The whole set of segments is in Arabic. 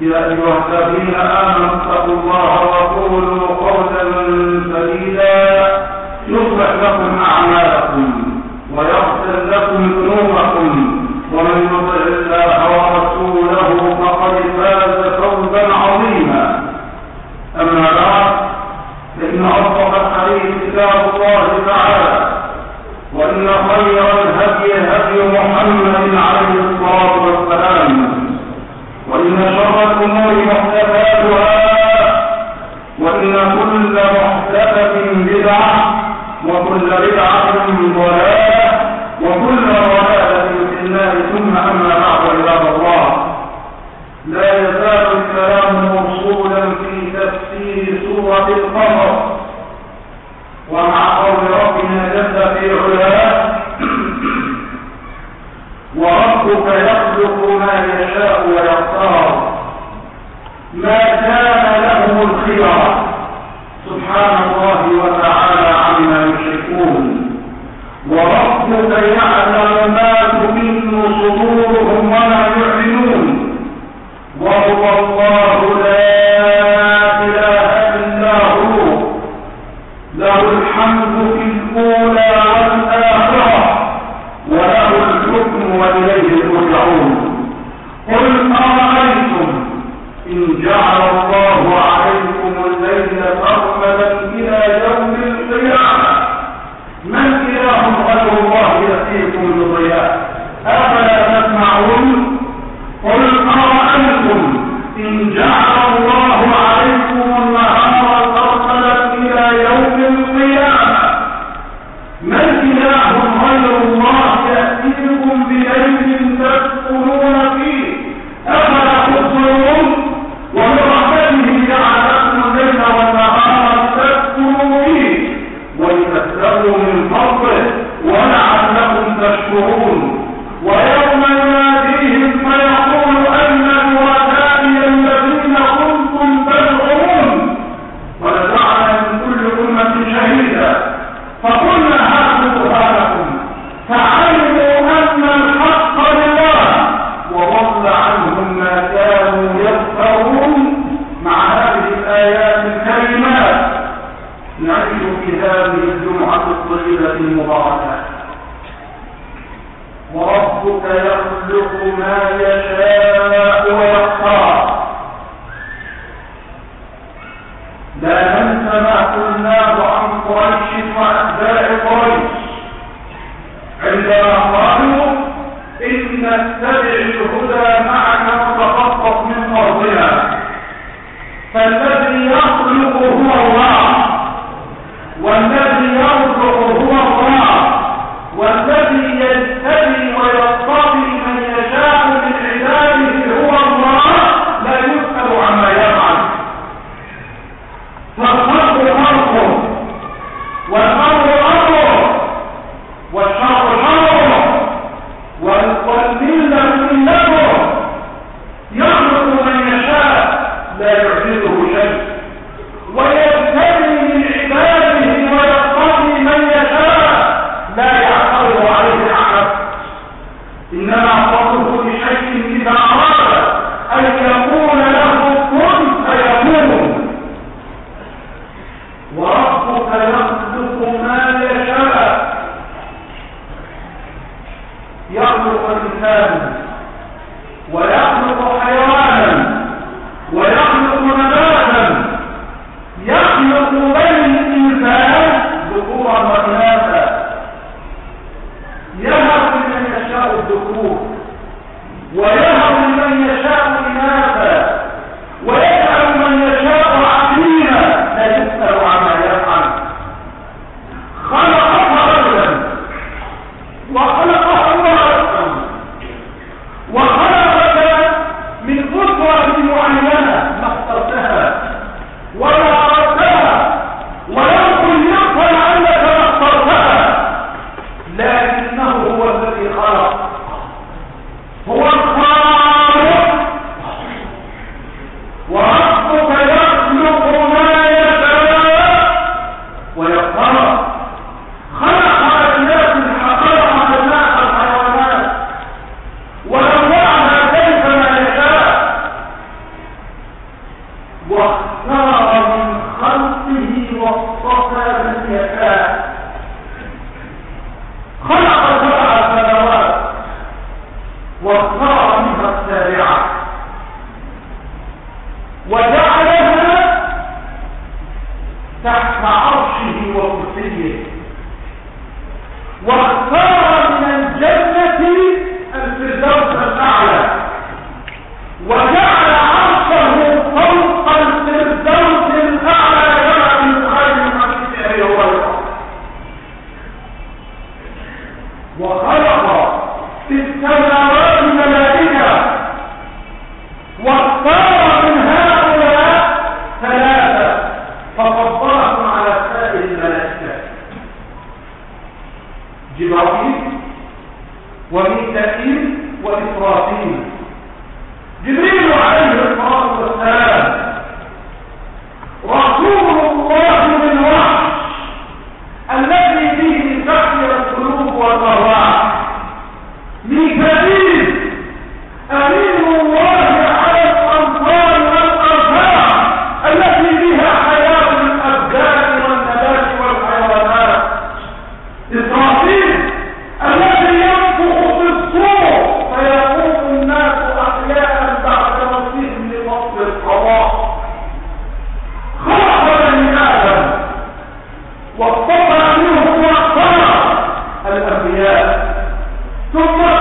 يا أيها الذين آمنوا اتقوا الله وقولوا قولا سديدا يصلح لكم أعمالكم ويغفر لكم ذنوبكم ومن يطع الله ورسوله فقد فاز فوزا عظيما. أما بعد فإن أصدق الحديث كتاب الله تعالى وإن خير الهدي هدي محمد عليه الصلاة والسلام. وإن شر الأمور محدثاتها وإن كل محدثة بدعة وكل بدعة ضلالة وكل ضلالة في النار. ثم أما بعد عباد الله لا يزال الكلام موصولا في تفسير سورة القمر. ومع قول ربنا جل في علاه وربك يخلق ما يشاء ويختار ما كان لهم الخيار. سبحان الله وتعالى عما يشركون. وربك يعلم ما تكن صدورهم وما يعلنون. وهو الله لا ثم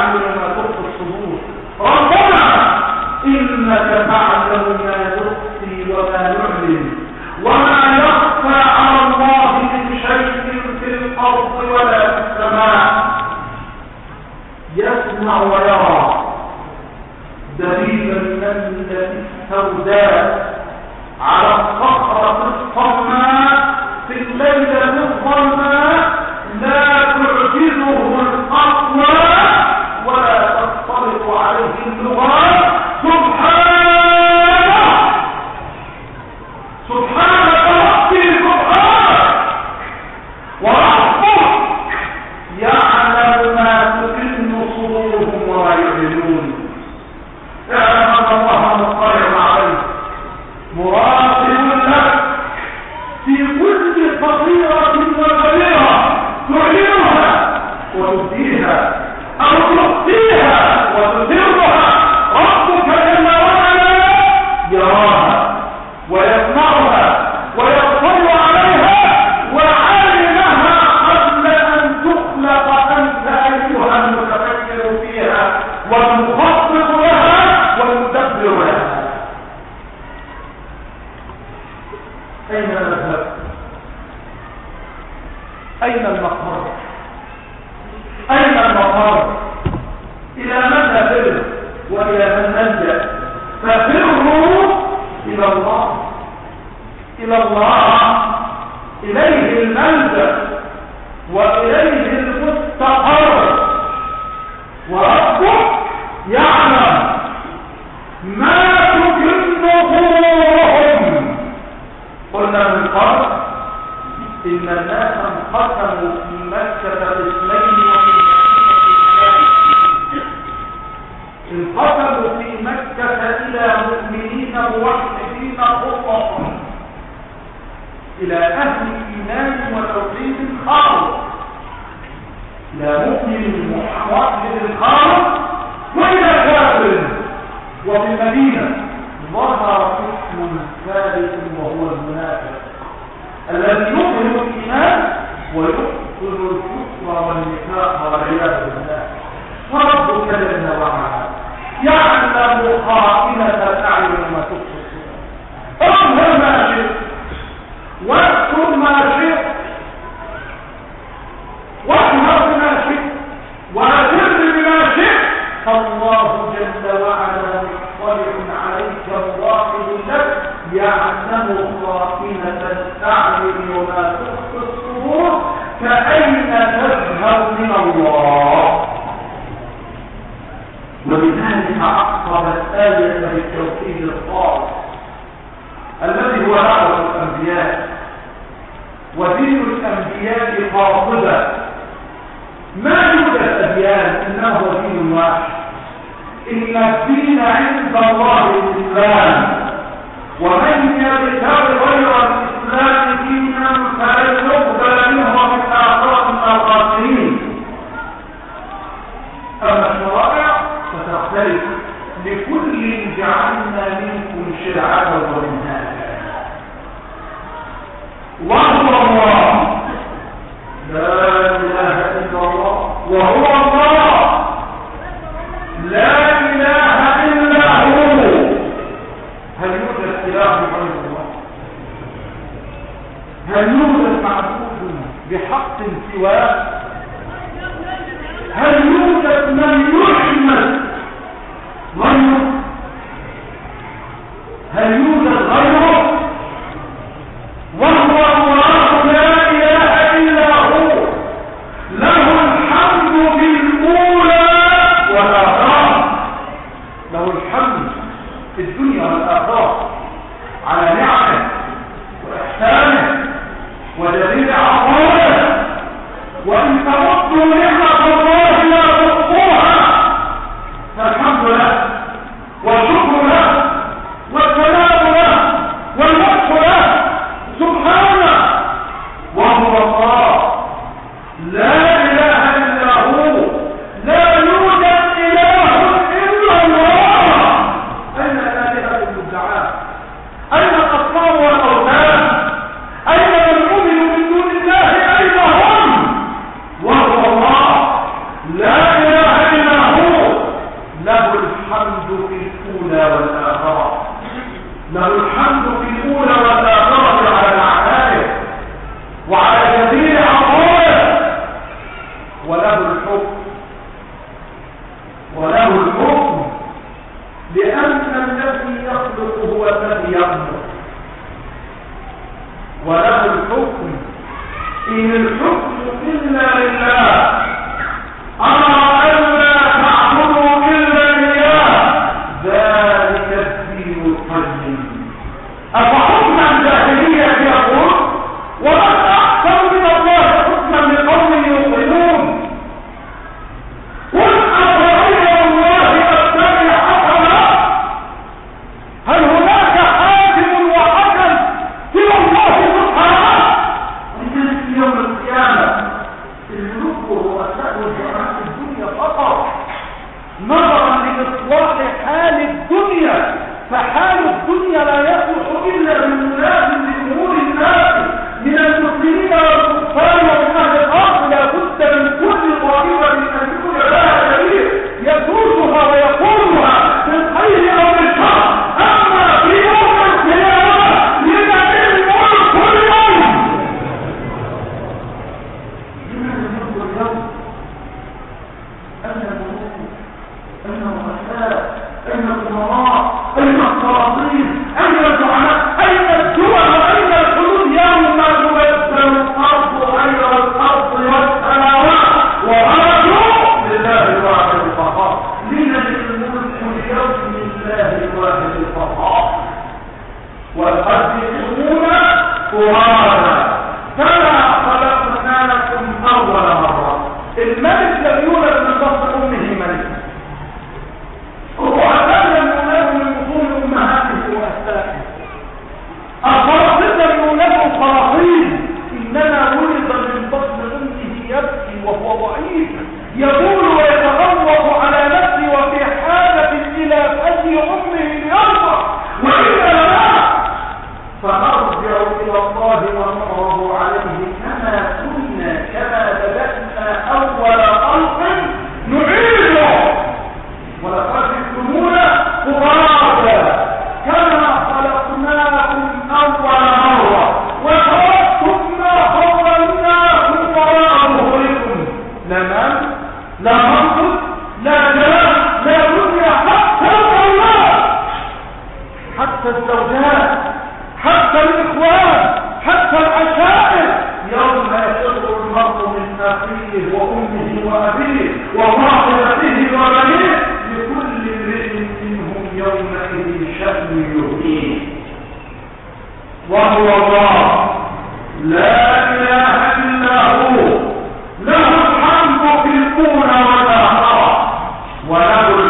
الأعين وما تخفي الصدور. ربنا إنك تعلم ما تخفي وما نعلن وما يخفى على الله من شيء في الأرض ولا في السماء. يسمع ويرى. دليل النملة السوداء على الصخرة الصماء في الليلة الظلماء لا تعجزه الأقوى ولا تختلط عليه اللغات سبحانه سبحانك ربي سبحانك وربك يعلم ما تكن صدورهم وما يعلنون اعلم ان الله مطلع عليك مراقب لك في كل صغيرة وكبيرة تعلنها وتبديها أو تخفيها وتسرها ربك جل وعلا يراها ويسمعها ويطلع عليها وعلمها قبل أن تخلق أنت أيها المتفكر فيها والمخطط لها والمدبر لها أين نذهب أين المقر أين المقر إلى من نفر وإلى من نلجأ ففروا إلى الله إلى الله إليه الملجأ وإليه المستقر. وربك يعلم ما تكن ظهورهم قلنا من قبل إن الناس انقسموا في مكة قسمين وفي انقسموا في مكة إلى مؤمنين موحدين خططا إلى أهل إيمان وتوحيد خالص إلى مؤمن موحد خالص وإلى كافر وفي المدينة ظهر اسم ثالث وهو المنافق. الذي يظهر الإيمان ويبطل الكفر والنفاق والعياذ بالله. وربك جل وعلا يعلم خائنة الأعين تخفي الصدور اظهر ما شئت واذكر ما شئت واظهر ما شئت واعتذر بما شئت فالله جل وعلا مطلع عليك مراقب لك يعلم خائنة الأعين وما تخفي الصدور فأين تذهب من الله ولذلك عقب الآية بالتوحيد الخالص دعوة الأنبياء. ودين الأنبياء قاطبة ما يوجد أديان إنه هو دين واحد. إن الدين عند الله الإسلام. ومن يبتغي غير الإسلام دينا فلن يقبل منه من من الخاسرين أما الشرائع فتختلف. لكل جعلنا منكم شرعة ومنهاجا soit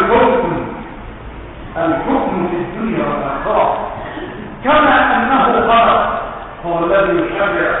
الحكم. الحكم في الدنيا والآخرة. كما أنه غرض هو الذي يشرع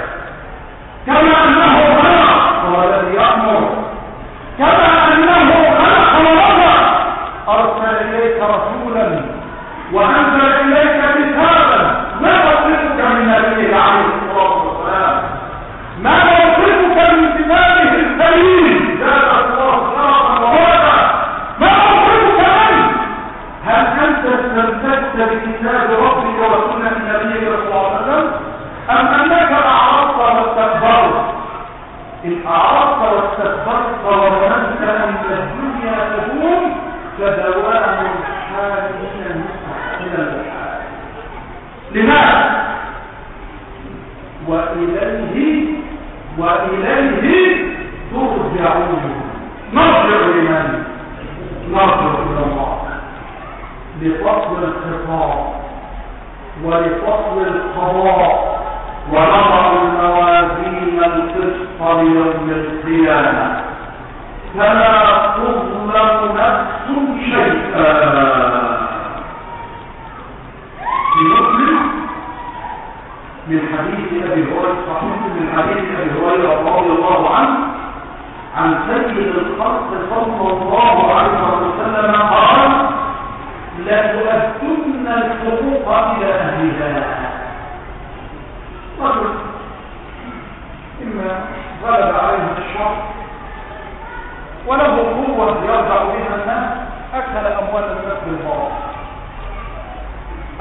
وله قوة يرجع بها الناس أكل أموال الناس بالباطل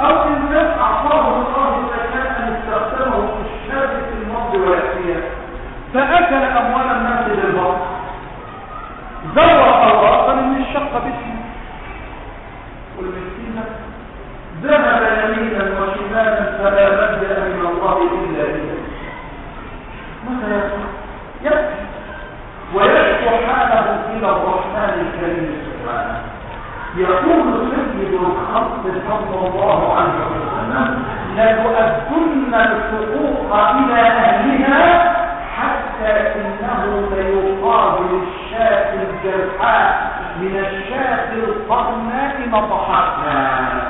أو إنسان أعطاه الله زكاة استخدمه في الشر في الماضي والأخير فأكل أموال الناس بالباطل زور الله من الشق الشاة القرناء نطحتها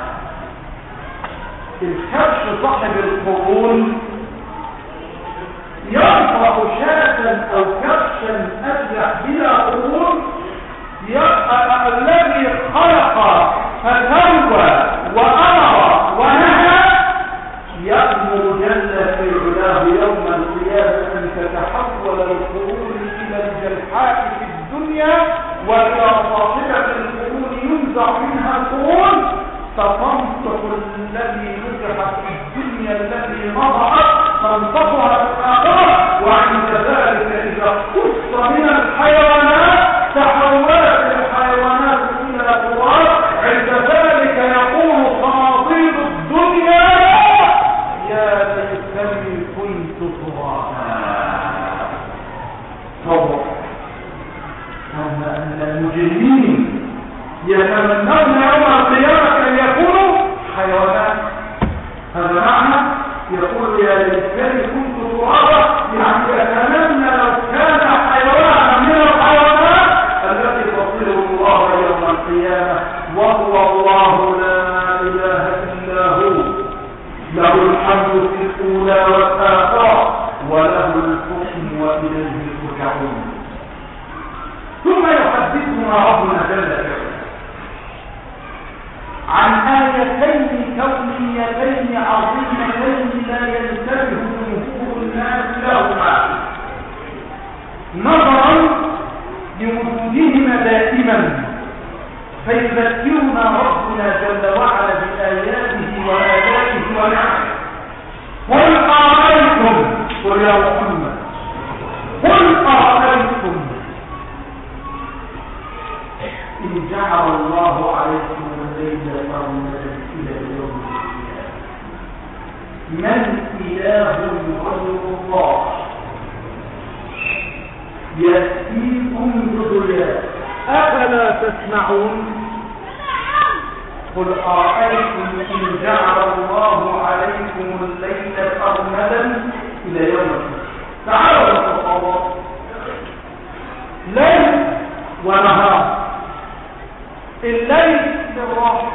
الكبش صاحب القرون يرفع شاة أو كبشا ابلح بلا قرون الذي خلق فسوى وامر ونهى يأمر جل في علاه يوم القيامة أن تتحول القرون إلى الجلحاء في الدنيا وإلى صاحبة القرون ينزع منها القرون فتنطق الذي نزح في الدنيا الذي نضعت تنطقها في الآخرة وعند ذلك إذا قص من الحيوانات تحولت الحيوانات إلى قرار عند ذلك يقول خاطيب الدنيا يا ليتني كنت ترابا صبر أما أن المجرمين يتمنون يوم القيامة أن يكونوا حيوانات هذا معنى يقول يا ليتني كنت ترابا يعني أتمنى لو كان حيوانا من الحيوانات التي تصله الله يوم القيامة وهو الله لا إله إلا هو له الحمد في الأولى والآخرة وله الحكم وإليه ترجعون ثم يحدثنا ربنا جل وعلا عن آيتين كونيتين عظيمتين لا ينتبه جمهور الناس لهما نظرا لوجودهما دائما فيذكرنا ربنا جل وعلا بآياته وآياته ونعمه قل أرأيتم قل يا محمد قل أرأيتم إن جعل الله عليكم الليل سرمدا إلى يوم القيامة من إله غير الله يأتيكم بضياء أفلا تسمعون قل أرأيتم إن جعل الله عليكم الليل سرمدا إلى يوم القيامة تعالوا نتصور ليل ونهار الليل للراحة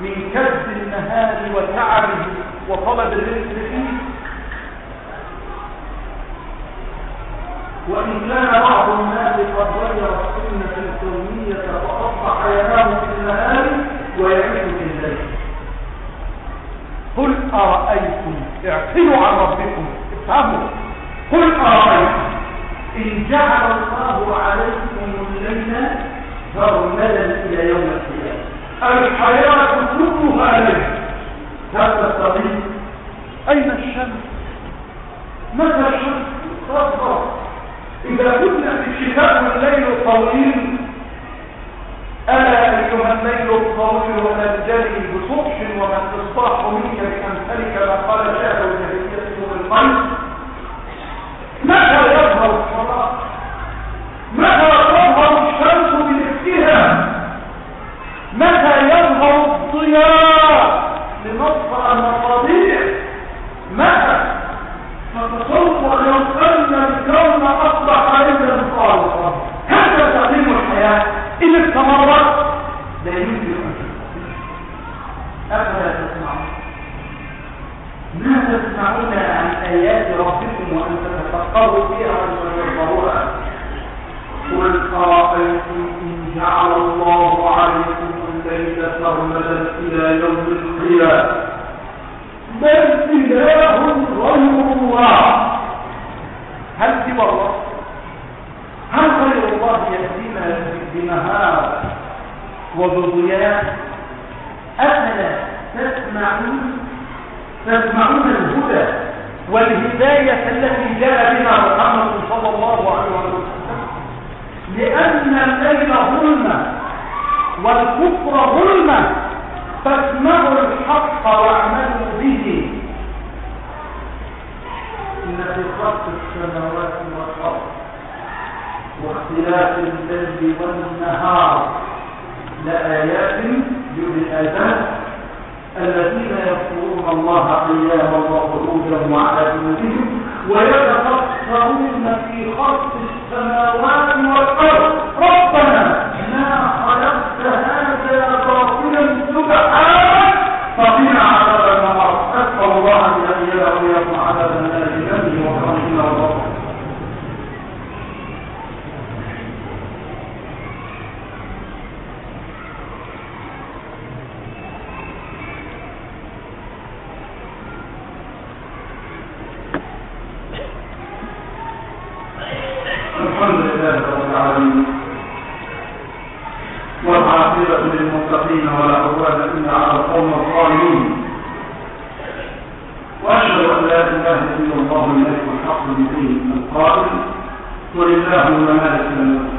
من كد النهار وتعبه وطلب الرزق فيه. وإن كان بعض الناس قد غير السنة الكونية فأصبح ينام في النهار ويعيش في الليل. قل أرأيتم؟ اعقلوا عن ربكم. افهموا. قل أرأيتم؟ إن جعل الله عليكم الليل سرمدا إلى يوم القيامة. الحياة كلها ليل هذا الطريق أين الشمس؟ متى الشمس؟ تظهر إذا كنا في الشتاء والليل طويل ألا أيها الليل الطويل أنجلي بصبح ومن تصبح منك بأمثالك ما قال شاهد الجاهلية من القلب متى يظهر الصلاة؟ متى بنا لنطفأ متى فتصور لو أن الكون أصبح إلا خالصا هذا تعليم الحياة. إن استمرت لا يمكن أن أفلا تسمعون. ما تسمعون عن آيات ربكم وأن تتفكروا فيها؟ الليل سرمدا إلى يوم القيامة. من إله غير الله. هل سوى الله؟ هل غير الله يهدينا بنهار وبضياء أفلا تسمعون تسمعون الهدى والهداية التي جاء بها محمد صلى الله عليه وسلم. لأن الليل ظلمة والكفر ظلمة فاسمعوا الحق واعملوا به. إن في خلق السماوات والأرض واختلاف الليل والنهار لآيات الآلباب الذين يذكرون الله قياما وقعودا وعلى جنوبهم ويتفكرون في خلق السماوات والأرض. ربنا هذا باطلا سبحانك الظالمين. وأشهد أن لا إله إلا الله الملك الحق المبين القائل ولله الملك الملك.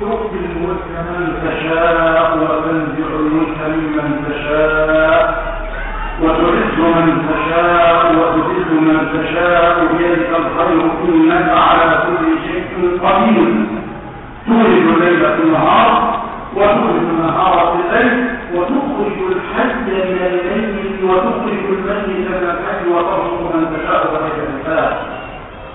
تؤتي الملك من تشاء وتنزع الملك ممن تشاء وتعز من تشاء وتذل من تشاء. بيدك الخير إنك على كل شيء قدير. تولد الليل في النهار وتولد النهار في الليل وتخرج الحي من الميت وتخرج الميت من الحي وترزق من تشاء بغير حساب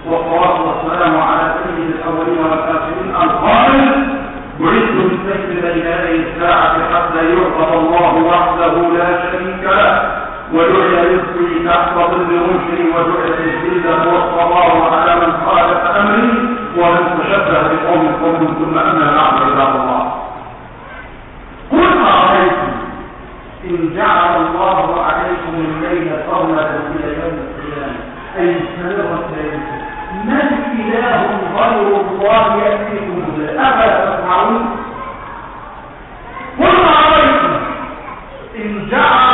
والصلاة والسلام على سيد الأولين والآخرين القائل بعثت بالسيف بين يدي الساعة حتى يعبد الله وحده لا شريك له وجعل رزقي تحت ظل رشدي وجعل الذله والصبار على من خالف أمري ومن تشبه بقوم قوم ثم أنا عباد الله. قل ارايتم إن جعل الله عليكم الليل سرمدا إلى يوم القيامة. أي سنرة ليلكم من إله غير الله يأتيكم به؟ أفلا تسمعون؟ قل ارايتم إن جعل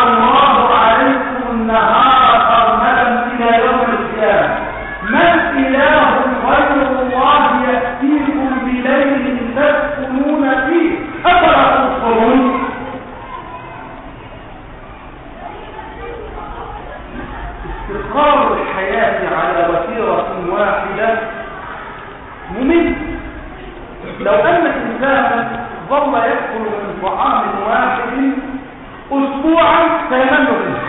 ظل يأكل من طعام واحد اسبوعا فيمل منه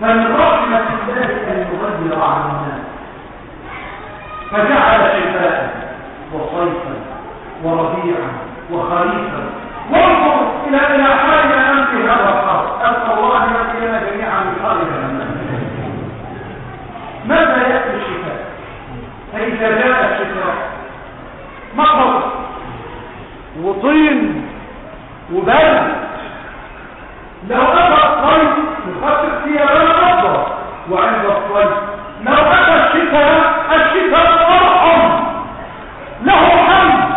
فمن رحمة الله أن يغير عن الناس. فجعل شتاء وصيفا وربيعا وخريفا. وانظر إلى إلى حالنا نمشي هذا الحرب أسأل الله أن يأتينا جميعا من حال جهنم ماذا يأتي الشتاء؟ فإذا جاء الشتاء مطر وطين وبرد. لو أتى الصيف يخفف ثيابنا أفضل وعند الصيف لو أتى الشتاء الشتاء أرحم له حمد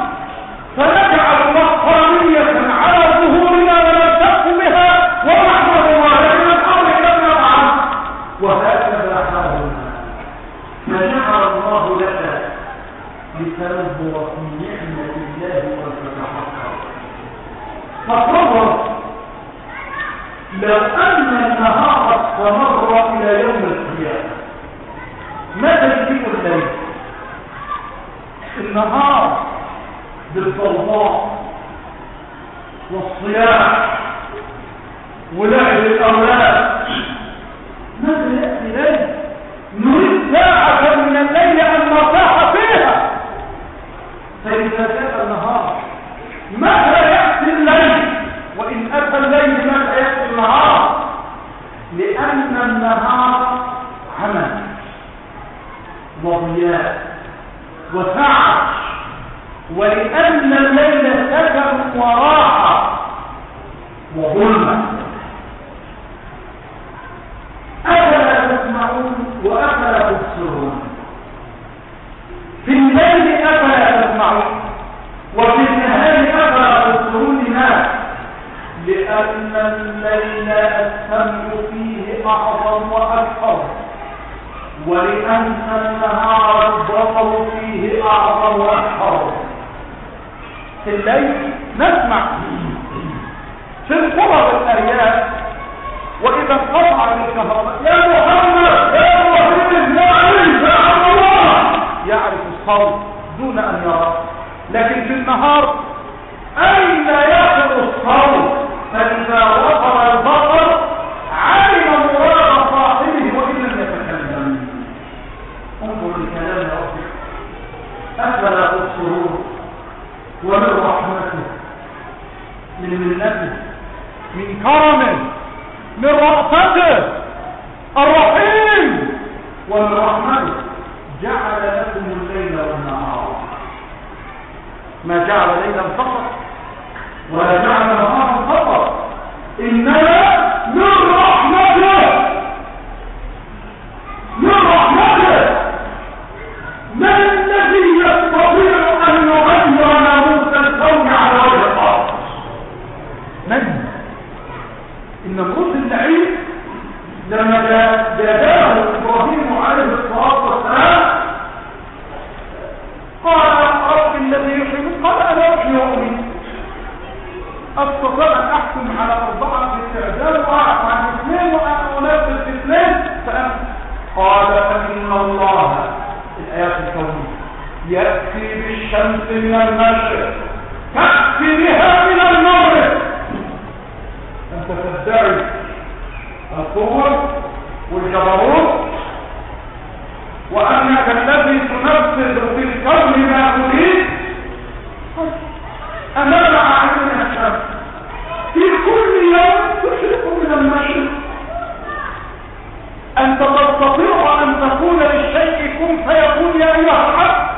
فنجعل مقامية على ظهورنا ونلتف بها ونحمد الله لأن الأمر لم نفعل وهكذا حالنا فجعل الله لك لتنظر في نعمة الله وتتحقق فتصور لو أن النهار استمر إلى يوم القيامة ماذا يجيب الليل؟ النهار بالضوضاء والصياح ولعب الأولاد. ماذا يأتي ليل؟ نريد ساعة من الليل أن نرتاح فيها. فإذا جاء النهار متى يأتي الليل وإن أتى الليل متى يأتي النهار لأن النهار حمل وضياء وسعة ولأن الليل سكن وراحة وظلمة أفلا تسمعون تبصرون في الليل أفلا تسمعون وفي النهار أفلا تبصرون لماذا؟ لأن الليل السمع فيه أعظم وأكثر ولأن النهار البصر فيه أعظم وأكثر. في الليل نسمع. في القرى والأرياف وإذا انقطعت الكهرباء يا محمد يا محمد يا علي يا عبد الله يعرف الصوت دون أن يرى. لكن في النهار أين يصل الصوت فإذا وصل البصر علم مراد صاحبه وإن لم يتكلم. انظر لكلام ربك. أفلا تبصرون؟ ومن رحمته؟ من منته من كرمه؟ من رأفته؟ الرحيم! ومن رحمته جعل لكم الليل والنهار ما جعل ليلا فقط ولا جعل نهارا فقط إنما من رحمته من رحمته من الذي يستطيع أن يغير ناموس الكون على وجه الأرض من النمرود اللعين لما جاءه إبراهيم عليه الصلاه والسلام قال رب الذي يحيي قال أنا احيي واميت استطيع أن أحكم على أربعة باستعجال واعرف عن اثنين وأنا انفذ اثنين قال فان الله الآيات الكونية يأتي بالشمس من المشرق تأتي بها من المغرب. أنت تدعي القوة والجبروت وأنك الذي تنفذ في الكون ما تريد أمام اعيننا الشمس في كل يوم المشرق انت تستطيع أن تقول للشيء كن فيكون يا أيها الحق.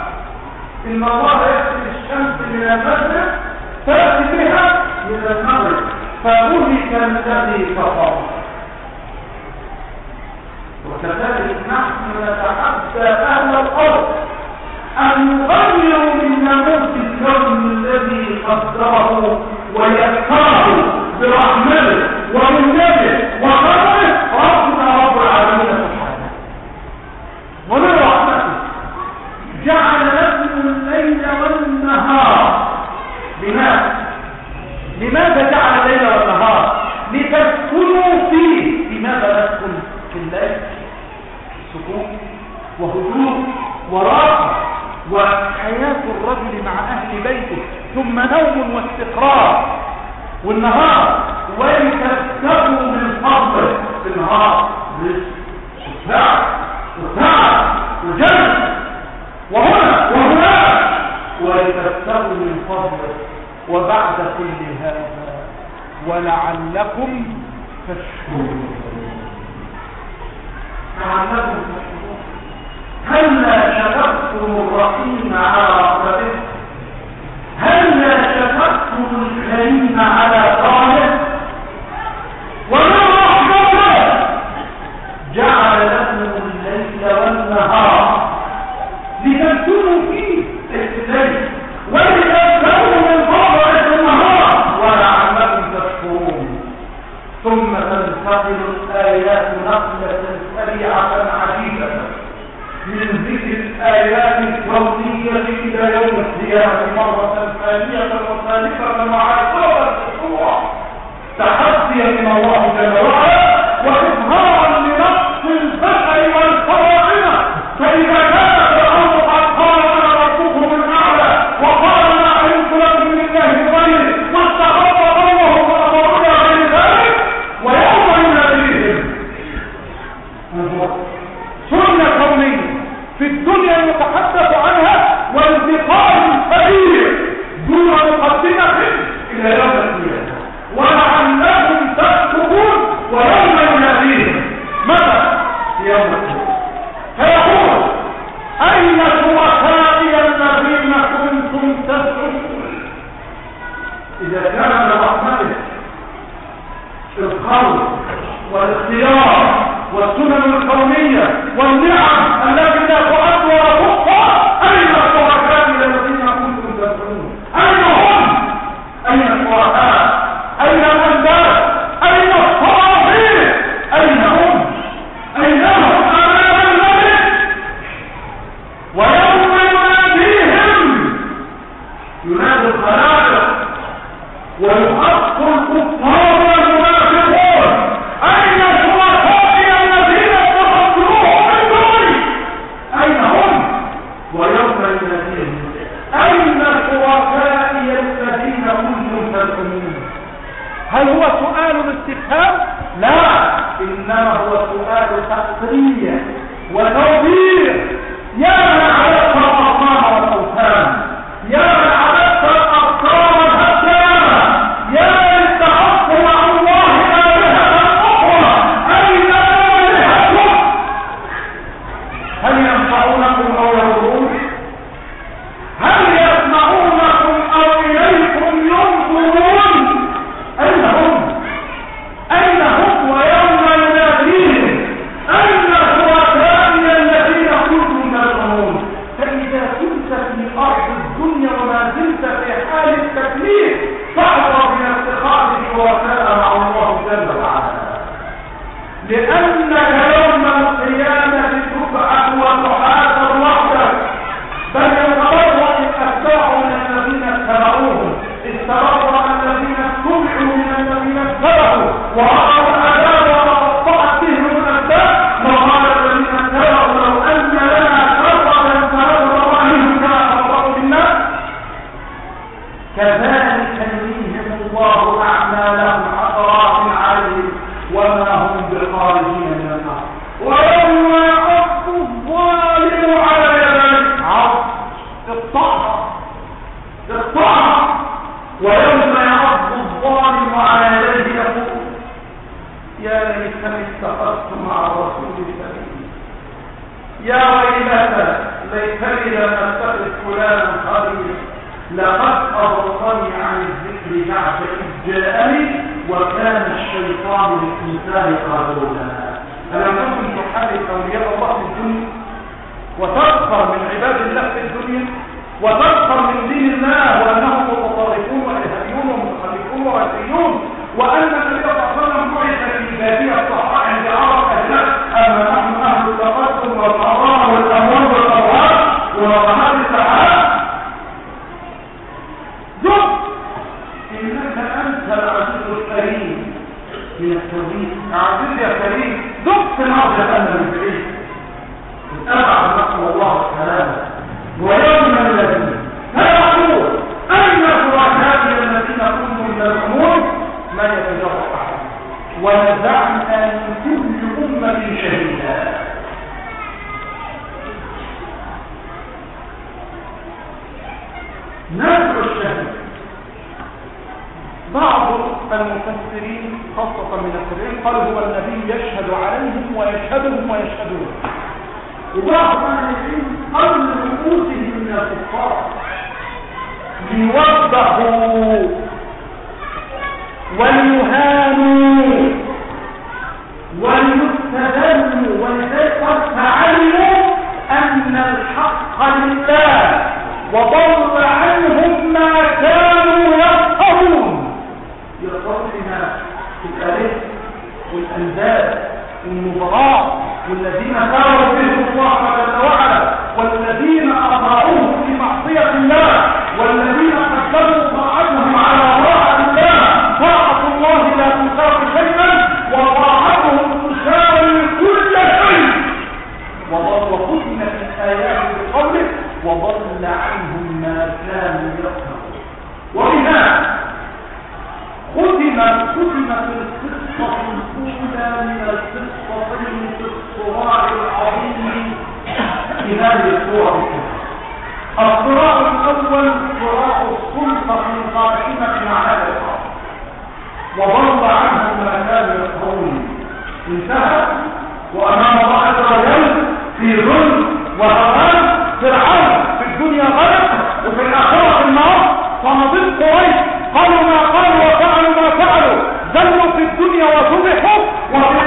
إن الله يأتي بالشمس من المشرق تأتي بها من المغرب. فبهت الذي كفر وكذلك نحن نتحدى أهل الأرض أن يغيروا من ناموس الكون الذي قدره ويسره برحمته. ومنته وخيره ربنا رب العالمين سبحانه. ومن رحمته جعل لكم الليل والنهار. لماذا؟ لماذا جعل الليل والنهار؟ لتسكنوا فيه. لماذا نسكن في الليل؟ سكون وهدوء وراحة وحياة الرجل مع أهل بيته ثم نوم واستقرار. والنهار ولتستغنوا من فضله في النهار رزق. وسعة وسعة وجنة وهنا وهناك ولتستغنوا من فضله وبعد كل هذا ولعلكم تشكرون. لعلكم تشكرون. هلا شكرتم الرحيم على رحمته هلا شكرتم الكريم على طاعته ومن رحمته جعل لكم الليل والنهار لتسكنوا فيه الليل ولتسكنوا من فضل النهار ولعلكم تشكرون ثم تنتقل الآيات نقلة سريعة عجيبة من ذكر الآيات الكونية إلى يوم القيامة مرة ثانية وثالثة مع عقابة الصورة تحديا من الله جل وعلا التيار والسنن القومية والنعم التي لا تؤد ولا Why? نزع الشهوة. بعض المفسرين خاصة من التابعين قالوا هو النبي يشهد عليهم ويشهدهم ويشهدون. وبعض المفسرين قبل رؤوسهم من الكفار. ليوضحوا وليهانوا وليستذلوا ولذلك قد أن الحق لله. وضل عنهم ما كانوا يفقهون. يقرأ لنا في الألف والأنداد والنظراء والذين كانوا فيهم الله جل وعلا والذين أطاعوه في معصية الله والذين قدموا وضل عنهم ما كانوا يصنعون وبها ختمت ختمت القصة الأولى من القصتين في الصراع العظيم في هذه الصورة. الصراع الأول صراع السلطة القائمة على الحق وضل عنهم ما كانوا يصنعون انتهى. وأمام بعض الرجال في ظلم وحرام فرعون في الدنيا غلط وفي الآخرة في النار. فمضيت قريش قالوا ما قالوا وفعلوا ما فعلوا. ذلوا في الدنيا وذبحوا وفي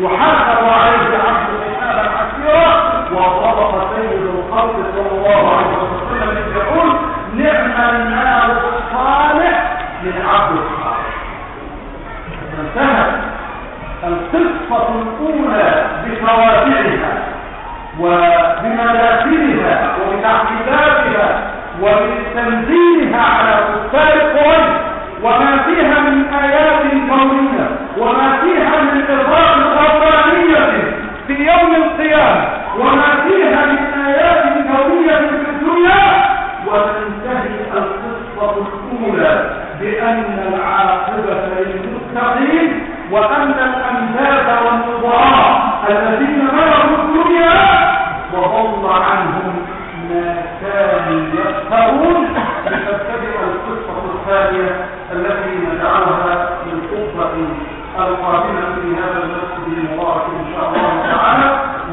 يحاسب عليه عبد حسابا عسيرا وصدق سيد الخلق صلى الله عليه وسلم. يقول نعم المال الصالح للعبد الصالح. انتهت القصة الأولى بفواتحها وبمداخلها وبتعقيداتها وبتنزيلها على كفار قريش. وما فيها من آيات كونية وما فيها من في يوم القيامة وما فيها من آيات في الدنيا وتنتهي القصة الأولى بأن العاقبة للمتقين وأن الذين الدنيا وضل عنهم ما كانوا لتبتدئ القصة الثانية التي نجعلها للخطبة القادمة. في إن شاء الله تعالى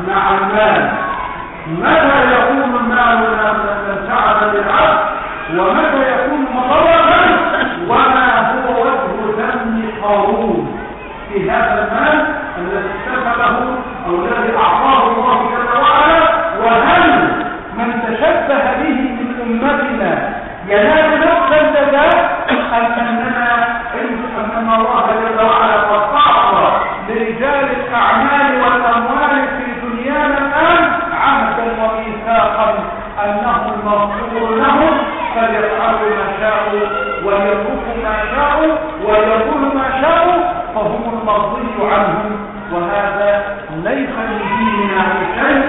مع المال متى يكون المال للعبد ومتى يكون وما هو وجه قارون في هذا المال الذي اكتسبه أو الذي أعطاه الله جل وعلا؟ وهل من تشبه به من أمتنا ينال أم اننا ان الله شاءوا ويترك ما شاءوا ويقولوا ما شاءوا فهم المرضي عنهم وهذا ليس لديننا بشيء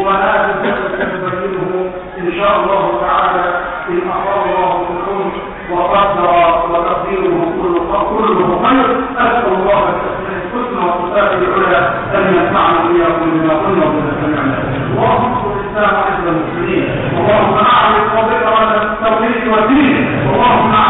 وهذا سنبينه إن شاء الله تعالى إن اقر الله بكم وقدر وتقديره كله خير. أسأل الله التسليم الحسنى وصفات العلا أن يسمعنا إياكم بما قلنا وما سمعنا. اللهم صل وسلم على المسلمين اللهم اعلم وبك على التوحيد والدين. Allah